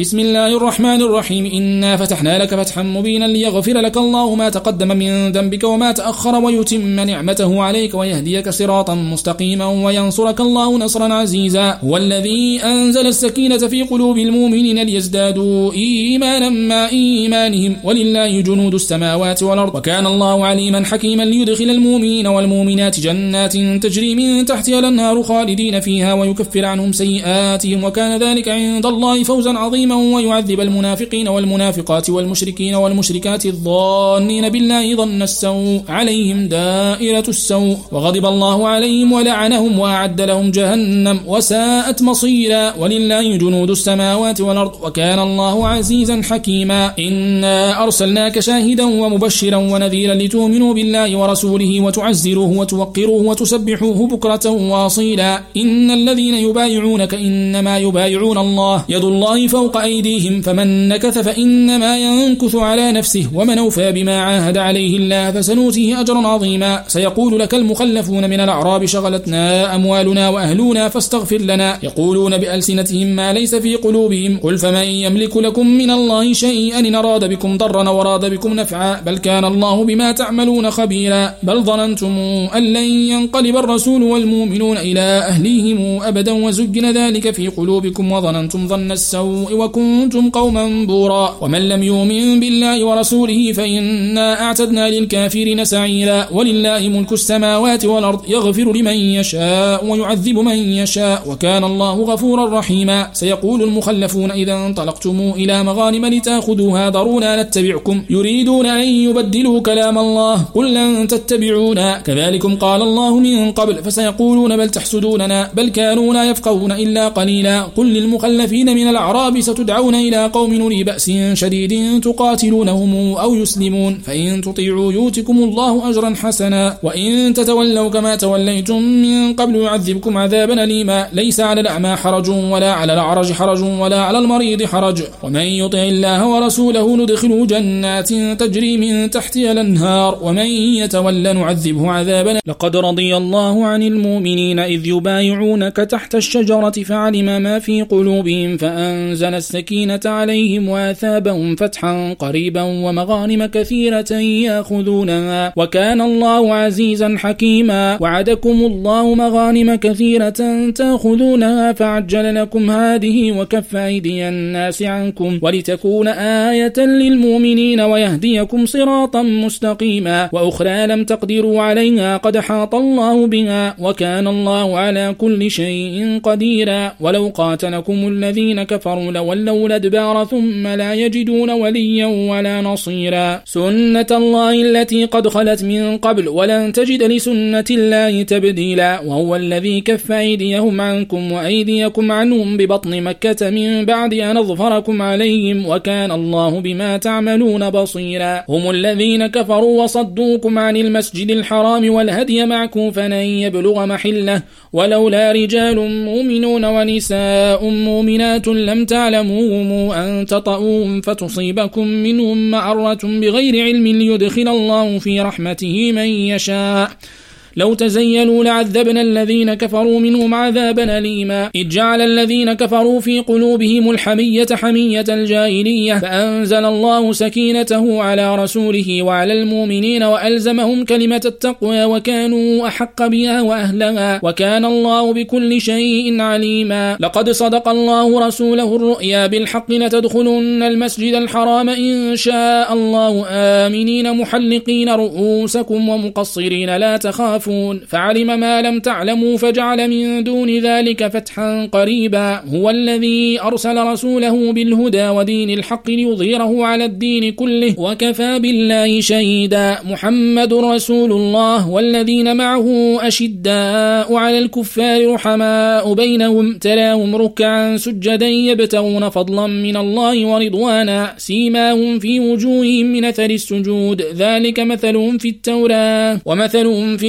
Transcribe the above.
بسم الله الرحمن الرحيم. إنا فتحنا لك فتحا مبينا ليغفر لك الله ما تقدم من ذنبك وما تأخر ويتم نعمته عليك ويهديك صراطا مستقيما وينصرك الله نصرا عزيزا. هو الذي أنزل السكينة في قلوب المؤمنين ليزدادوا إيمانا مع إيمانهم. ولله جنود السماوات والأرض. وكان الله عليما حكيما ليدخل المؤمنين والمؤمنات جنات تجري من تحتها الأنهار خالدين فيها ويكفر عنهم سيئاتهم. وكان ذلك عند الله فوزا عظيما. ويعذب المنافقين والمنافقات والمشركين والمشركات الظانين بالله ظن السوء عليهم دائرة السوء وغضب الله عليهم ولعنهم وأعد لهم جهنم وساءت مصيرا ولله جنود السماوات والأرض وكان الله عزيزا حكيما إنا أرسلناك شاهدا ومبشرا ونذيرا لتؤمنوا بالله ورسوله وتعزروه وتوقروه وتسبحوه بكرة واصيلا إن الذين يبايعونك إنما يبايعون الله يد الله فوق أيديهم فمن نكث فإنما ينكث على نفسه ومن أوفى بما عاهد عليه الله فسنوته أجرا عظيما. سيقول لك المخلفون من الأعراب شغلتنا أموالنا وأهلنا فاستغفر لنا. يقولون بألسنتهم ما ليس في قلوبهم. قل فمن يملك لكم من الله شيئا إن أراد بكم ضرا وراد بكم نفعا بل كان الله بما تعملون خبيرا. بل ظننتم أن لن ينقلب الرسول والمؤمنون إلى أهليهم أبدا وزجن ذلك في قلوبكم وظننتم ظن السوء وكنتم قوما بورا. ومن لم يؤمن بالله ورسوله فإنا أعتدنا للكافرين سعيرا. ولله ملك السماوات والأرض يغفر لمن يشاء ويعذب من يشاء وكان الله غفورا رحيما. سيقول المخلفون إذا انطلقتم إلى مغانم لتأخذوها ضرونا نتبعكم. يريدون أن يبدلوا كلام الله. قل لن تتبعونا. كذلكم قال الله من قبل فسيقولون بل تحسدوننا. بل كانوا لا يفقهون إلا قليلا. قل للمخلفين من الأعراب ستدعون إلى قوم نري بأس شديد تقاتلونهم أو يسلمون. فإن تطيعوا يوتكم الله أجرا حسنا. وإن تتولوا كما توليتم من قبل يعذبكم عذابا أليما. ليس على الأعمى حرج ولا على الأعرج حرج ولا على المريض حرج. ومن يطع الله ورسوله ندخله جنات تجري من تحتها الأنهار. ومن يتولى نعذبه عذابا لقد رضي الله عن المؤمنين إذ يبايعونك تحت الشجرة فعلم ما في قلوبهم فأنزل السكينة عليهم وآثابهم فتحا قريبا ومغانم كثيرة يأخذونها وكان الله عزيزا حكيما وعدكم الله مغانم كثيرة تأخذونها فعجل لكم هذه وكف أيدي الناس عنكم ولتكون آية للمؤمنين ويهديكم صراطا مستقيما وأخرى لم تقدروا عليها قد حاط الله بها وكان الله على كل شيء قديرا ولو قاتلكم الذين كفروا لولوا الأدبار ثم لا يجدون وليا ولا نصيرا. سنة الله التي قد خلت من قبل ولن تجد لسنة الله تبديلا. وهو الذي كف أيديهم عنكم وأيديكم عنهم ببطن مكة من بعد أن أظفركم عليهم وكان الله بما تعملون بصيرا. هم الذين كفروا وصدوكم عن المسجد الحرام والهدي معكوفا أن يبلغ محلة. ولولا رجال مؤمنون ونساء مؤمنات لم تعلموهم أن تطؤوهم فتصيبكم منهم معرة بغير علم ليدخل الله في رحمته من يشاء لو تزيلوا لعذبنا الذين كفروا منهم عذابا أليما. إذ جعل الذين كفروا في قلوبهم الحمية حمية الجاهلية فأنزل الله سكينته على رسوله وعلى المؤمنين وألزمهم كلمة التقوى وكانوا أحق بها وأهلها وكان الله بكل شيء عليما. لقد صدق الله رسوله الرؤيا بالحق لتدخلن المسجد الحرام إن شاء الله. آمنين محلقين رؤوسكم ومقصرين لا تخافوا. يخافون. فعلم ما لم تعلموا فجعل من دون ذلك فتحا قريبا. هو الذي أرسل رسوله بالهدى ودين الحق ليظهره على الدين كله وكفى بالله شهيدا. محمد رسول الله والذين معه أشداء على الكفار رحماء بينهم. تلاهم ركعا سجدا يبتغون فضلا من الله ورضوانا. سيماهم في وجوههم من أثر السجود. ذلك مثلهم في التوراة ومثلهم في